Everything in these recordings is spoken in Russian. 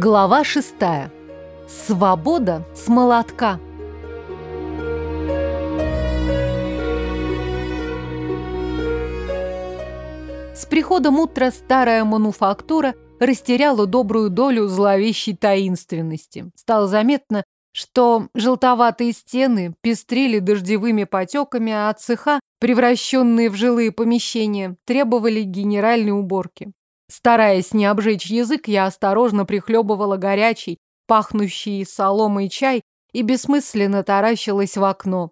Глава шестая. Свобода с молотка. С приходом утра старая мануфактура растеряла добрую долю зловещей таинственности. Стало заметно, что желтоватые стены пестрили дождевыми потеками, а цеха, превращенные в жилые помещения, требовали генеральной уборки. Стараясь не обжечь язык, я осторожно прихлебывала горячий, пахнущий соломой чай и бессмысленно таращилась в окно.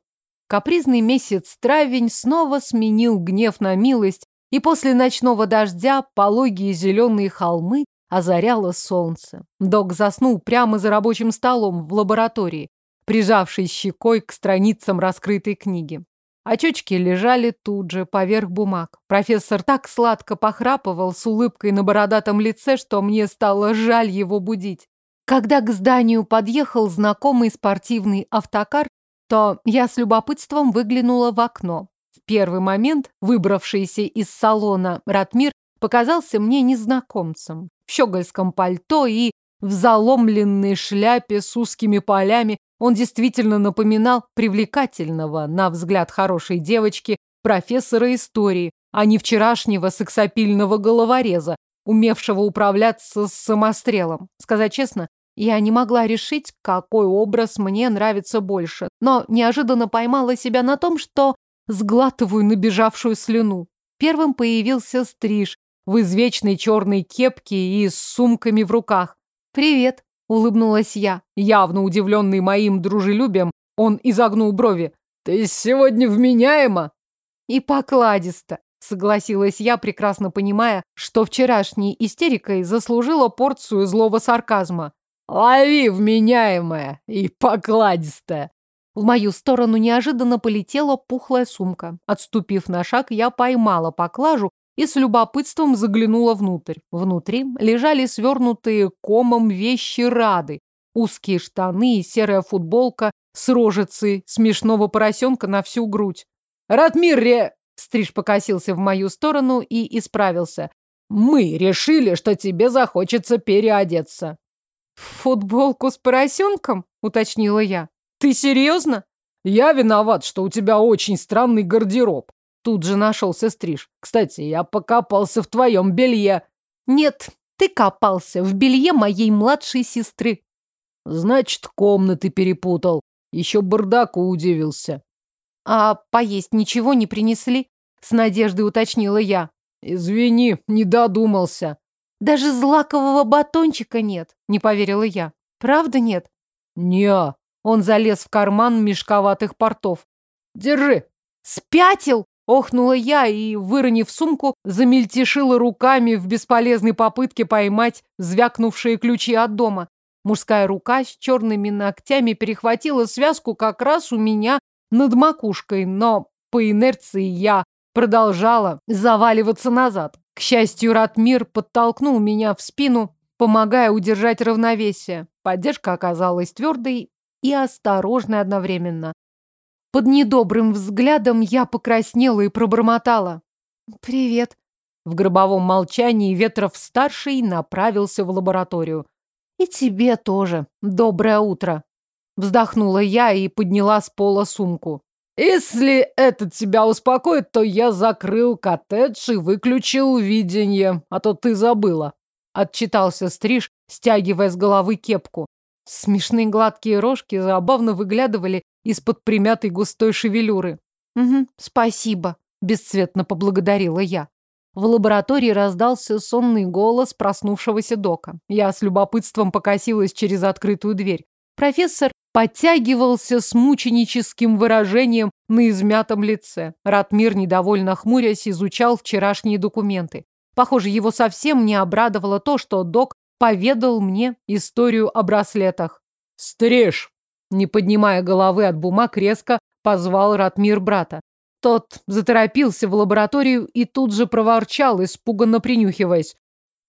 Капризный месяц травень снова сменил гнев на милость, и после ночного дождя пологие зеленые холмы озаряло солнце. Док заснул прямо за рабочим столом в лаборатории, прижавшись щекой к страницам раскрытой книги. Очечки лежали тут же, поверх бумаг. Профессор так сладко похрапывал с улыбкой на бородатом лице, что мне стало жаль его будить. Когда к зданию подъехал знакомый спортивный автокар, то я с любопытством выглянула в окно. В первый момент выбравшийся из салона Ратмир показался мне незнакомцем. В щегольском пальто и в заломленной шляпе с узкими полями он действительно напоминал привлекательного, на взгляд хорошей девочки, профессора истории, а не вчерашнего сексапильного головореза, умевшего управляться с самострелом. Сказать честно, я не могла решить, какой образ мне нравится больше, но неожиданно поймала себя на том, что сглатываю набежавшую слюну. Первым появился стриж в извечной черной кепке и с сумками в руках. «Привет», Улыбнулась я. Явно удивленный моим дружелюбием, он изогнул брови. «Ты сегодня вменяема?» «И покладисто», согласилась я, прекрасно понимая, что вчерашней истерикой заслужила порцию злого сарказма. «Лови, вменяемая и покладистая!» В мою сторону неожиданно полетела пухлая сумка. Отступив на шаг, я поймала поклажу и с любопытством заглянула внутрь. Внутри лежали свернутые комом вещи Рады, узкие штаны и серая футболка с рожицей смешного поросенка на всю грудь. «Ратмир Стриж покосился в мою сторону и исправился. «Мы решили, что тебе захочется переодеться». «Футболку с поросенком?» — уточнила я. «Ты серьезно?» «Я виноват, что у тебя очень странный гардероб. Тут же нашелся стриж. Кстати, я покопался в твоем белье. Нет, ты копался в белье моей младшей сестры. Значит, комнаты перепутал. Еще бардаку удивился. А поесть ничего не принесли? С надеждой уточнила я. Извини, не додумался. Даже злакового батончика нет, не поверила я. Правда нет? Не. Он залез в карман мешковатых портов. Держи. Спятил? Охнула я и, выронив сумку, замельтешила руками в бесполезной попытке поймать звякнувшие ключи от дома. Мужская рука с черными ногтями перехватила связку как раз у меня над макушкой, но по инерции я продолжала заваливаться назад. К счастью, Ратмир подтолкнул меня в спину, помогая удержать равновесие. Поддержка оказалась твердой и осторожной одновременно. Под недобрым взглядом я покраснела и пробормотала. «Привет». В гробовом молчании Ветров-старший направился в лабораторию. «И тебе тоже. Доброе утро». Вздохнула я и подняла с пола сумку. «Если это тебя успокоит, то я закрыл коттедж и выключил видение, а то ты забыла». Отчитался Стриж, стягивая с головы кепку. Смешные гладкие рожки забавно выглядывали из-под примятой густой шевелюры. «Угу, спасибо», — бесцветно поблагодарила я. В лаборатории раздался сонный голос проснувшегося дока. Я с любопытством покосилась через открытую дверь. Профессор подтягивался с мученическим выражением на измятом лице. Ратмир, недовольно хмурясь, изучал вчерашние документы. Похоже, его совсем не обрадовало то, что док поведал мне историю о браслетах. «Стриж!» Не поднимая головы от бумаг, резко позвал Ратмир брата. Тот заторопился в лабораторию и тут же проворчал, испуганно принюхиваясь.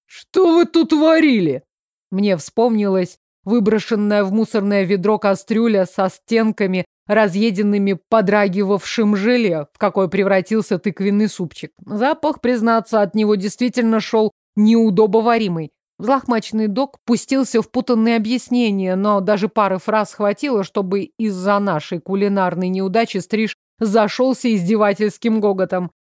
«Что вы тут варили?» Мне вспомнилось выброшенное в мусорное ведро кастрюля со стенками, разъеденными подрагивавшим желе, в какой превратился тыквенный супчик. Запах, признаться, от него действительно шел неудобоваримый. Взлохмаченный док пустился в путанные объяснения, но даже пары фраз хватило, чтобы из-за нашей кулинарной неудачи Стриж зашелся издевательским гоготом.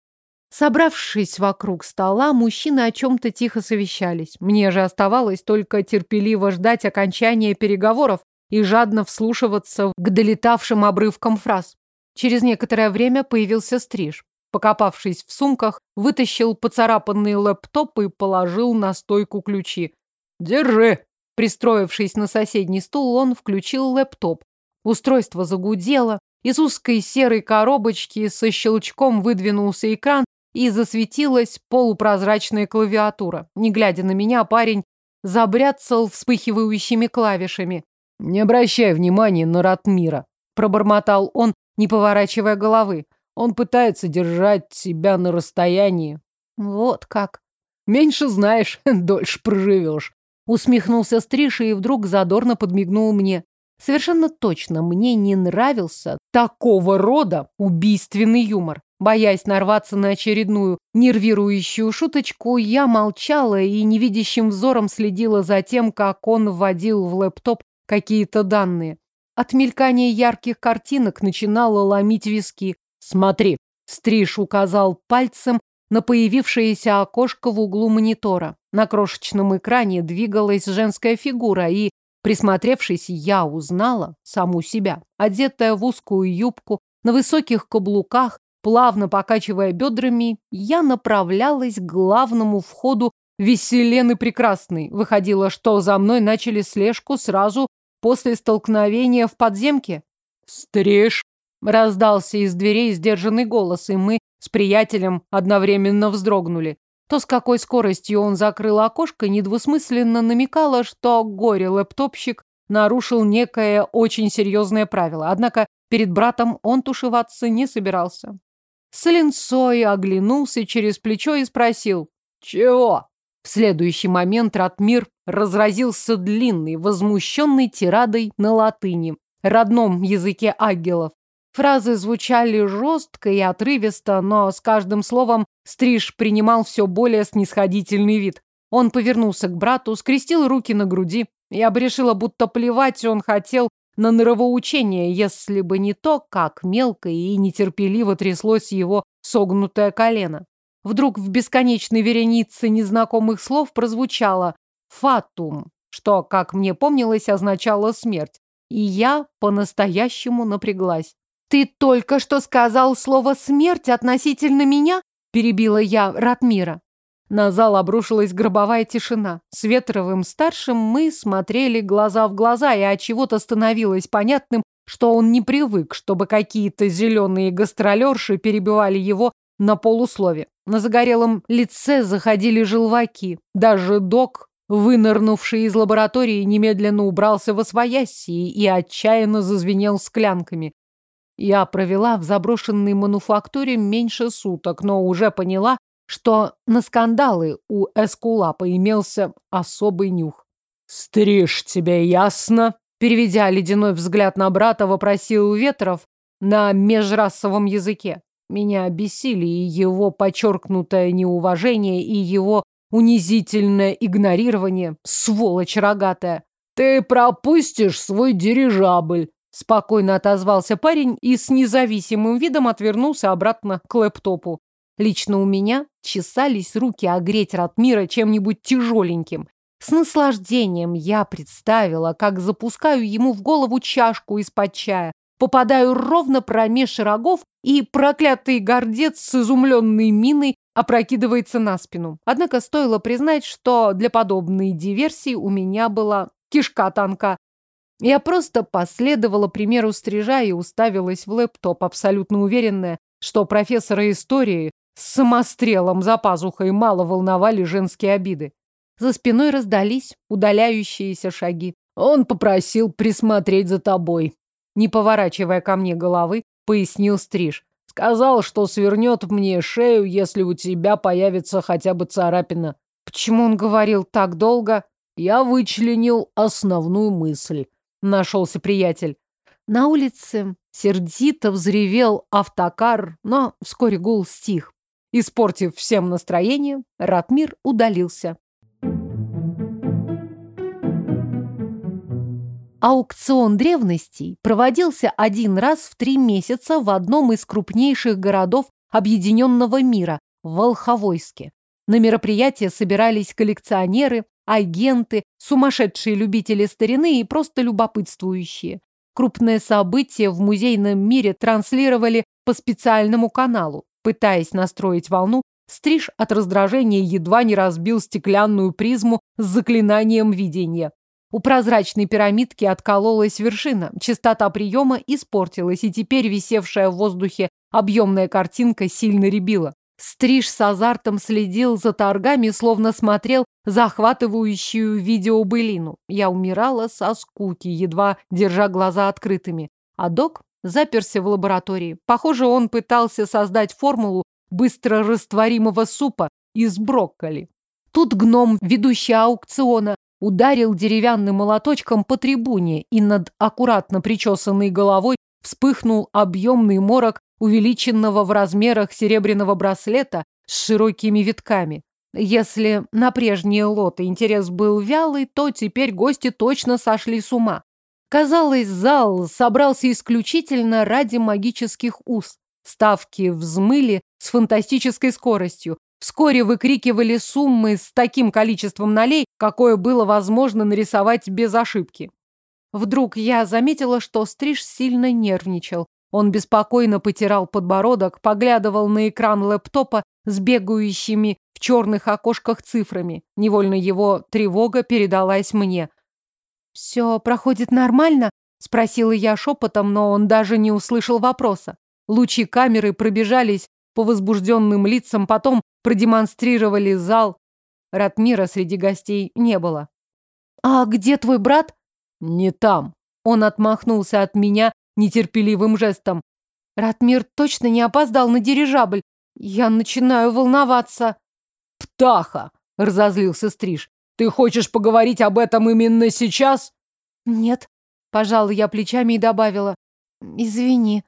Собравшись вокруг стола, мужчины о чем-то тихо совещались. Мне же оставалось только терпеливо ждать окончания переговоров и жадно вслушиваться к долетавшим обрывкам фраз. Через некоторое время появился Стриж. Покопавшись в сумках, вытащил поцарапанный лэптоп и положил на стойку ключи. «Держи!» Пристроившись на соседний стул, он включил лэптоп. Устройство загудело, из узкой серой коробочки со щелчком выдвинулся экран, и засветилась полупрозрачная клавиатура. Не глядя на меня, парень забряцал вспыхивающими клавишами. «Не обращай внимания на Ратмира», — пробормотал он, не поворачивая головы. Он пытается держать себя на расстоянии. Вот как. Меньше знаешь, дольше проживешь. Усмехнулся Стриша и вдруг задорно подмигнул мне. Совершенно точно мне не нравился такого рода убийственный юмор. Боясь нарваться на очередную нервирующую шуточку, я молчала и невидящим взором следила за тем, как он вводил в лэптоп какие-то данные. От мелькания ярких картинок начинало ломить виски. «Смотри!» — Стриж указал пальцем на появившееся окошко в углу монитора. На крошечном экране двигалась женская фигура, и, присмотревшись, я узнала саму себя. Одетая в узкую юбку, на высоких каблуках, плавно покачивая бедрами, я направлялась к главному входу Веселены Прекрасной. Выходило, что за мной начали слежку сразу после столкновения в подземке. «Стриж!» Раздался из дверей сдержанный голос, и мы с приятелем одновременно вздрогнули. То, с какой скоростью он закрыл окошко, недвусмысленно намекало, что горе-лэптопщик нарушил некое очень серьезное правило. Однако перед братом он тушеваться не собирался. С линцой оглянулся через плечо и спросил «Чего?». В следующий момент Ратмир разразился длинной, возмущенной тирадой на латыни, родном языке агелов. Фразы звучали жестко и отрывисто, но с каждым словом Стриж принимал все более снисходительный вид. Он повернулся к брату, скрестил руки на груди. Я бы решила, будто плевать он хотел на норовоучение, если бы не то, как мелко и нетерпеливо тряслось его согнутое колено. Вдруг в бесконечной веренице незнакомых слов прозвучало «фатум», что, как мне помнилось, означало «смерть». И я по-настоящему напряглась. «Ты только что сказал слово «смерть» относительно меня?» – перебила я Ратмира. На зал обрушилась гробовая тишина. С Ветровым-старшим мы смотрели глаза в глаза, и от чего то становилось понятным, что он не привык, чтобы какие-то зеленые гастролерши перебивали его на полуслове. На загорелом лице заходили желваки. Даже док, вынырнувший из лаборатории, немедленно убрался во свояси и отчаянно зазвенел склянками. Я провела в заброшенной мануфактуре меньше суток, но уже поняла, что на скандалы у Эскулапа имелся особый нюх. «Стриж тебе, ясно?» Переведя ледяной взгляд на брата, вопросил Ветров на межрасовом языке. Меня бесили и его подчеркнутое неуважение, и его унизительное игнорирование. Сволочь рогатая. «Ты пропустишь свой дирижабль!» Спокойно отозвался парень и с независимым видом отвернулся обратно к лэптопу. Лично у меня чесались руки огреть Ратмира чем-нибудь тяжеленьким. С наслаждением я представила, как запускаю ему в голову чашку из-под чая, попадаю ровно промеж рогов, и проклятый гордец с изумленной миной опрокидывается на спину. Однако стоило признать, что для подобной диверсии у меня была кишка танка. Я просто последовала примеру стрижа и уставилась в лэптоп, абсолютно уверенная, что профессора истории с самострелом за пазухой мало волновали женские обиды. За спиной раздались удаляющиеся шаги. Он попросил присмотреть за тобой. Не поворачивая ко мне головы, пояснил стриж. Сказал, что свернет мне шею, если у тебя появится хотя бы царапина. Почему он говорил так долго? Я вычленил основную мысль нашелся приятель. На улице сердито взревел автокар, но вскоре гул стих. Испортив всем настроение, Ратмир удалился. Аукцион древностей проводился один раз в три месяца в одном из крупнейших городов объединенного мира – Волховойске. На мероприятие собирались коллекционеры, агенты, сумасшедшие любители старины и просто любопытствующие. Крупное событие в музейном мире транслировали по специальному каналу. Пытаясь настроить волну, Стриж от раздражения едва не разбил стеклянную призму с заклинанием видения. У прозрачной пирамидки откололась вершина, частота приема испортилась, и теперь висевшая в воздухе объемная картинка сильно рябила. Стриж с азартом следил за торгами, словно смотрел захватывающую видеобылину. Я умирала со скуки, едва держа глаза открытыми. А док заперся в лаборатории. Похоже, он пытался создать формулу быстро растворимого супа из брокколи. Тут гном, ведущий аукциона, ударил деревянным молоточком по трибуне, и над аккуратно причесанной головой вспыхнул объемный морок увеличенного в размерах серебряного браслета с широкими витками. Если на прежние лоты интерес был вялый, то теперь гости точно сошли с ума. Казалось, зал собрался исключительно ради магических уз. Ставки взмыли с фантастической скоростью. Вскоре выкрикивали суммы с таким количеством налей, какое было возможно нарисовать без ошибки. Вдруг я заметила, что Стриж сильно нервничал. Он беспокойно потирал подбородок, поглядывал на экран лэптопа с бегающими в черных окошках цифрами. Невольно его тревога передалась мне. «Все проходит нормально?» — спросила я шепотом, но он даже не услышал вопроса. Лучи камеры пробежались по возбужденным лицам, потом продемонстрировали зал. Ратмира среди гостей не было. «А где твой брат?» «Не там». Он отмахнулся от меня нетерпеливым жестом. «Ратмир точно не опоздал на дирижабль. Я начинаю волноваться». «Птаха!» — разозлился Стриж. «Ты хочешь поговорить об этом именно сейчас?» «Нет», — пожала я плечами и добавила. «Извини».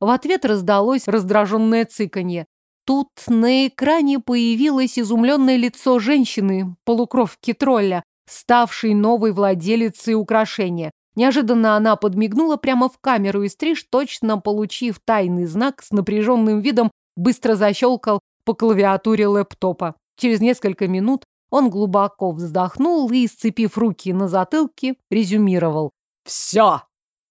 В ответ раздалось раздраженное цыканье. Тут на экране появилось изумленное лицо женщины, полукровки тролля, ставшей новой владелицей украшения. Неожиданно она подмигнула прямо в камеру, и Стриж, точно получив тайный знак, с напряженным видом быстро защелкал по клавиатуре лэптопа. Через несколько минут он глубоко вздохнул и, сцепив руки на затылке, резюмировал. «Все!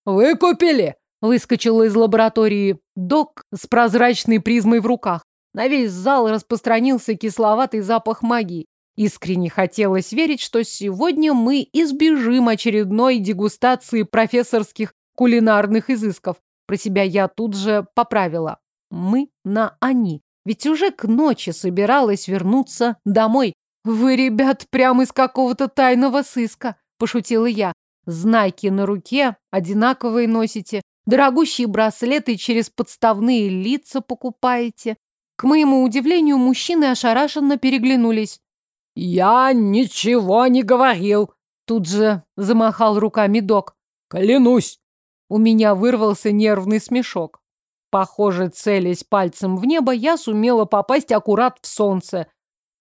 Выкупили!» Выскочила из лаборатории док с прозрачной призмой в руках. На весь зал распространился кисловатый запах магии. Искренне хотелось верить, что сегодня мы избежим очередной дегустации профессорских кулинарных изысков. Про себя я тут же поправила. Мы на они. Ведь уже к ночи собиралась вернуться домой. Вы, ребят, прямо из какого-то тайного сыска, пошутила я. Знаки на руке одинаковые носите. Дорогущие браслеты через подставные лица покупаете. К моему удивлению, мужчины ошарашенно переглянулись. «Я ничего не говорил!» Тут же замахал руками док. «Клянусь!» У меня вырвался нервный смешок. Похоже, целясь пальцем в небо, я сумела попасть аккурат в солнце.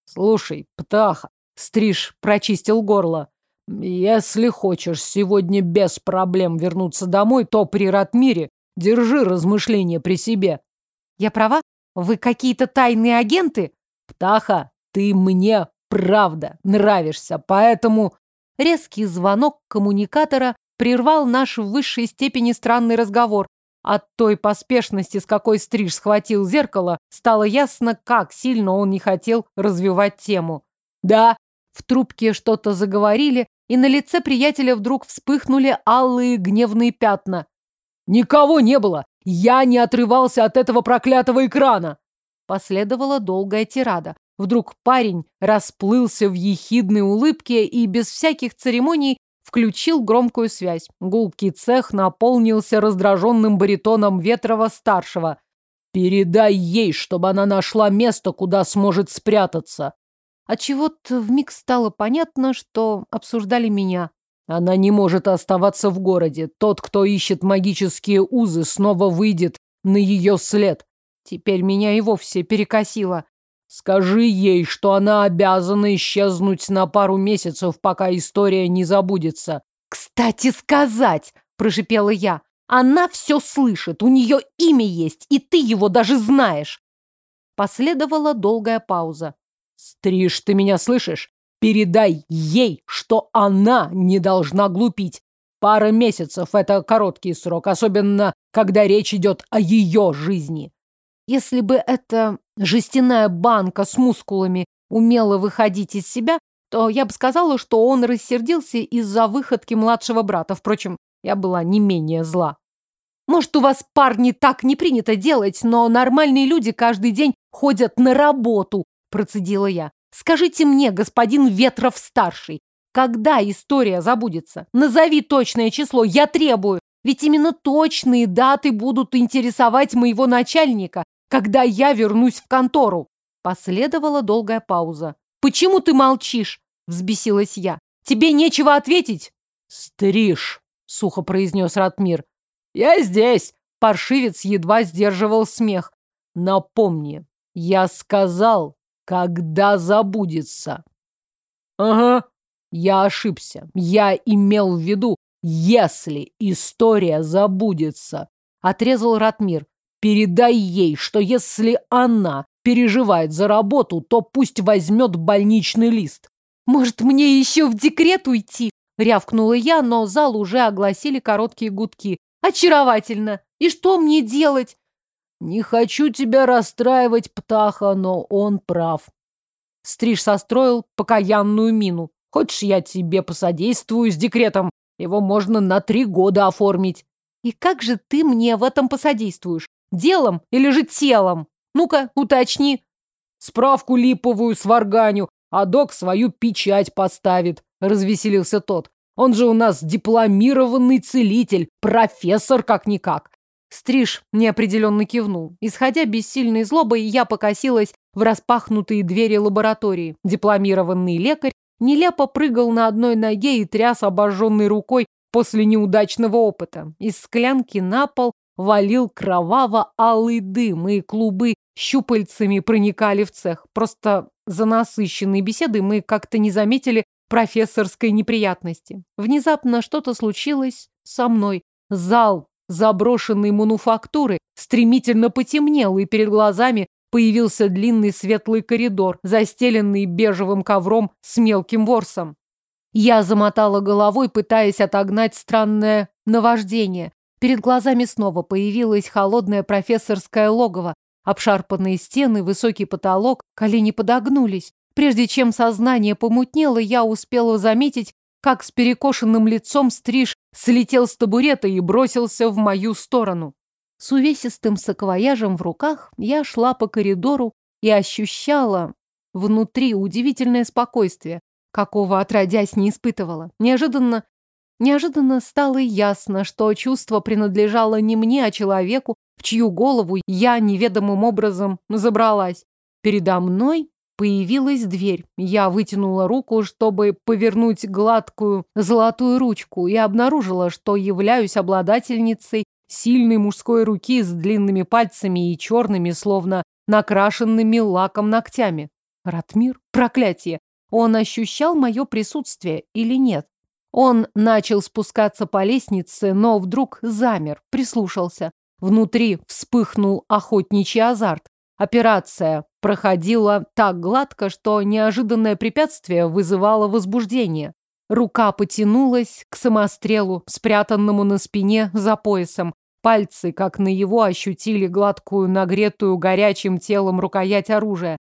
«Слушай, птаха!» Стриж прочистил горло. Если хочешь сегодня без проблем вернуться домой, то при Ратмире держи размышления при себе. Я права? Вы какие-то тайные агенты? Птаха, ты мне правда нравишься, поэтому... Резкий звонок коммуникатора прервал наш в высшей степени странный разговор. От той поспешности, с какой Стриж схватил зеркало, стало ясно, как сильно он не хотел развивать тему. Да, в трубке что-то заговорили, и на лице приятеля вдруг вспыхнули алые гневные пятна. «Никого не было! Я не отрывался от этого проклятого экрана!» Последовала долгая тирада. Вдруг парень расплылся в ехидной улыбке и без всяких церемоний включил громкую связь. Гулкий цех наполнился раздраженным баритоном Ветрова-старшего. «Передай ей, чтобы она нашла место, куда сможет спрятаться!» Отчего-то вмиг стало понятно, что обсуждали меня. Она не может оставаться в городе. Тот, кто ищет магические узы, снова выйдет на ее след. Теперь меня и вовсе перекосило. Скажи ей, что она обязана исчезнуть на пару месяцев, пока история не забудется. Кстати сказать, прошипела я. Она все слышит, у нее имя есть, и ты его даже знаешь. Последовала долгая пауза. Стриж, ты меня слышишь? Передай ей, что она не должна глупить. Пара месяцев – это короткий срок, особенно когда речь идет о ее жизни. Если бы эта жестяная банка с мускулами умела выходить из себя, то я бы сказала, что он рассердился из-за выходки младшего брата. Впрочем, я была не менее зла. Может, у вас, парни, так не принято делать, но нормальные люди каждый день ходят на работу, процедила я. Скажите мне, господин Ветров-старший, когда история забудется? Назови точное число, я требую. Ведь именно точные даты будут интересовать моего начальника, когда я вернусь в контору. Последовала долгая пауза. «Почему ты молчишь?» – взбесилась я. «Тебе нечего ответить?» «Стриж», – сухо произнес Ратмир. «Я здесь!» – паршивец едва сдерживал смех. «Напомни, я сказал, когда забудется». «Ага». Я ошибся. Я имел в виду, если история забудется. Отрезал Ратмир. Передай ей, что если она переживает за работу, то пусть возьмет больничный лист. Может, мне еще в декрет уйти? Рявкнула я, но зал уже огласили короткие гудки. Очаровательно! И что мне делать? Не хочу тебя расстраивать, Птаха, но он прав. Стриж состроил покаянную мину. Хочешь, я тебе посодействую с декретом? Его можно на три года оформить. И как же ты мне в этом посодействуешь? Делом или же телом? Ну-ка, уточни. Справку липовую сварганю, а док свою печать поставит, развеселился тот. Он же у нас дипломированный целитель, профессор как-никак. Стриж неопределенно кивнул. Исходя бессильной злобой, я покосилась в распахнутые двери лаборатории. Дипломированный лекарь нелепо прыгал на одной ноге и тряс обожженной рукой после неудачного опыта. Из склянки на пол валил кроваво-алый дым, и клубы щупальцами проникали в цех. Просто за насыщенной беседой мы как-то не заметили профессорской неприятности. Внезапно что-то случилось со мной. Зал заброшенной мануфактуры стремительно потемнел, и перед глазами появился длинный светлый коридор, застеленный бежевым ковром с мелким ворсом. Я замотала головой, пытаясь отогнать странное наваждение. Перед глазами снова появилось холодное профессорское логово. Обшарпанные стены, высокий потолок, колени подогнулись. Прежде чем сознание помутнело, я успела заметить, как с перекошенным лицом стриж слетел с табурета и бросился в мою сторону. С увесистым саквояжем в руках я шла по коридору и ощущала внутри удивительное спокойствие, какого отродясь не испытывала. Неожиданно Неожиданно стало ясно, что чувство принадлежало не мне, а человеку, в чью голову я неведомым образом забралась. Передо мной появилась дверь. Я вытянула руку, чтобы повернуть гладкую золотую ручку, и обнаружила, что являюсь обладательницей сильной мужской руки с длинными пальцами и черными, словно накрашенными лаком ногтями. Ратмир? Проклятие! Он ощущал мое присутствие или нет? Он начал спускаться по лестнице, но вдруг замер, прислушался. Внутри вспыхнул охотничий азарт. Операция проходила так гладко, что неожиданное препятствие вызывало возбуждение. Рука потянулась к самострелу, спрятанному на спине за поясом. Пальцы, как на его, ощутили гладкую, нагретую горячим телом рукоять оружия.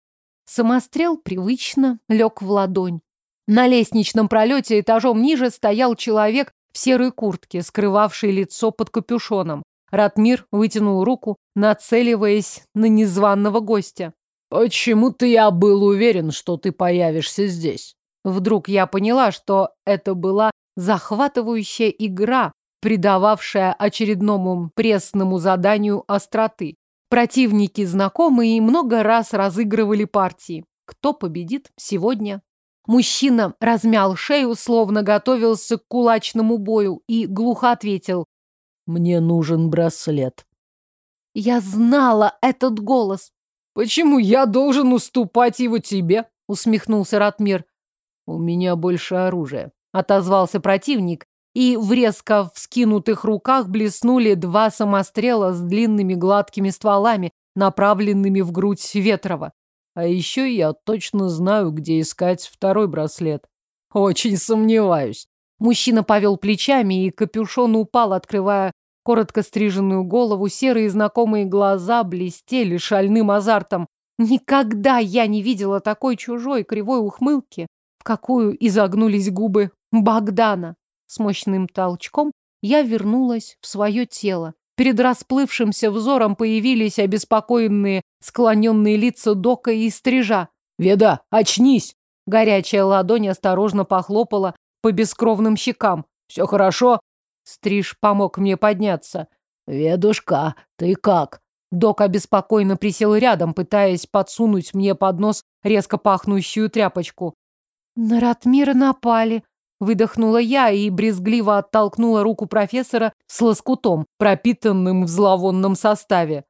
Самострел привычно лег в ладонь. На лестничном пролете этажом ниже стоял человек в серой куртке, скрывавший лицо под капюшоном. Ратмир вытянул руку, нацеливаясь на незваного гостя. «Почему-то я был уверен, что ты появишься здесь». Вдруг я поняла, что это была захватывающая игра, придававшая очередному прессному заданию остроты. Противники знакомые и много раз разыгрывали партии. Кто победит сегодня? Мужчина размял шею, словно готовился к кулачному бою, и глухо ответил. «Мне нужен браслет». Я знала этот голос. «Почему я должен уступать его тебе?» усмехнулся Ратмир. «У меня больше оружия», отозвался противник, и в резко вскинутых руках блеснули два самострела с длинными гладкими стволами, направленными в грудь Ветрова. А еще я точно знаю, где искать второй браслет. Очень сомневаюсь. Мужчина повел плечами, и капюшон упал, открывая коротко стриженную голову. Серые знакомые глаза блестели шальным азартом. Никогда я не видела такой чужой кривой ухмылки, в какую изогнулись губы Богдана. С мощным толчком я вернулась в свое тело. Перед расплывшимся взором появились обеспокоенные, склоненные лица Дока и Стрижа. «Веда, очнись!» Горячая ладонь осторожно похлопала по бескровным щекам. «Все хорошо?» Стриж помог мне подняться. «Ведушка, ты как?» Док обеспокоенно присел рядом, пытаясь подсунуть мне под нос резко пахнущую тряпочку. «На Ратмира напали», Выдохнула я и брезгливо оттолкнула руку профессора с лоскутом, пропитанным в зловонном составе.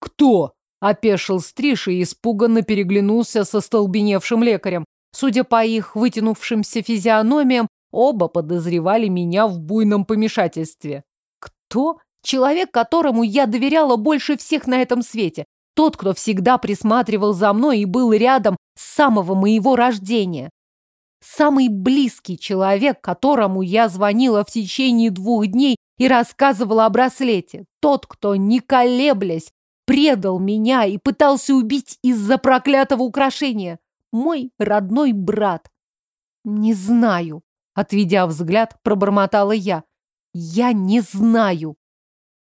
«Кто?» – опешил Стриж и испуганно переглянулся со столбеневшим лекарем. Судя по их вытянувшимся физиономиям, оба подозревали меня в буйном помешательстве. «Кто?» Человек, которому я доверяла больше всех на этом свете. Тот, кто всегда присматривал за мной и был рядом с самого моего рождения. Самый близкий человек, которому я звонила в течение двух дней и рассказывала о браслете. Тот, кто, не колеблясь, предал меня и пытался убить из-за проклятого украшения. Мой родной брат. Не знаю, отведя взгляд, пробормотала я. Я не знаю.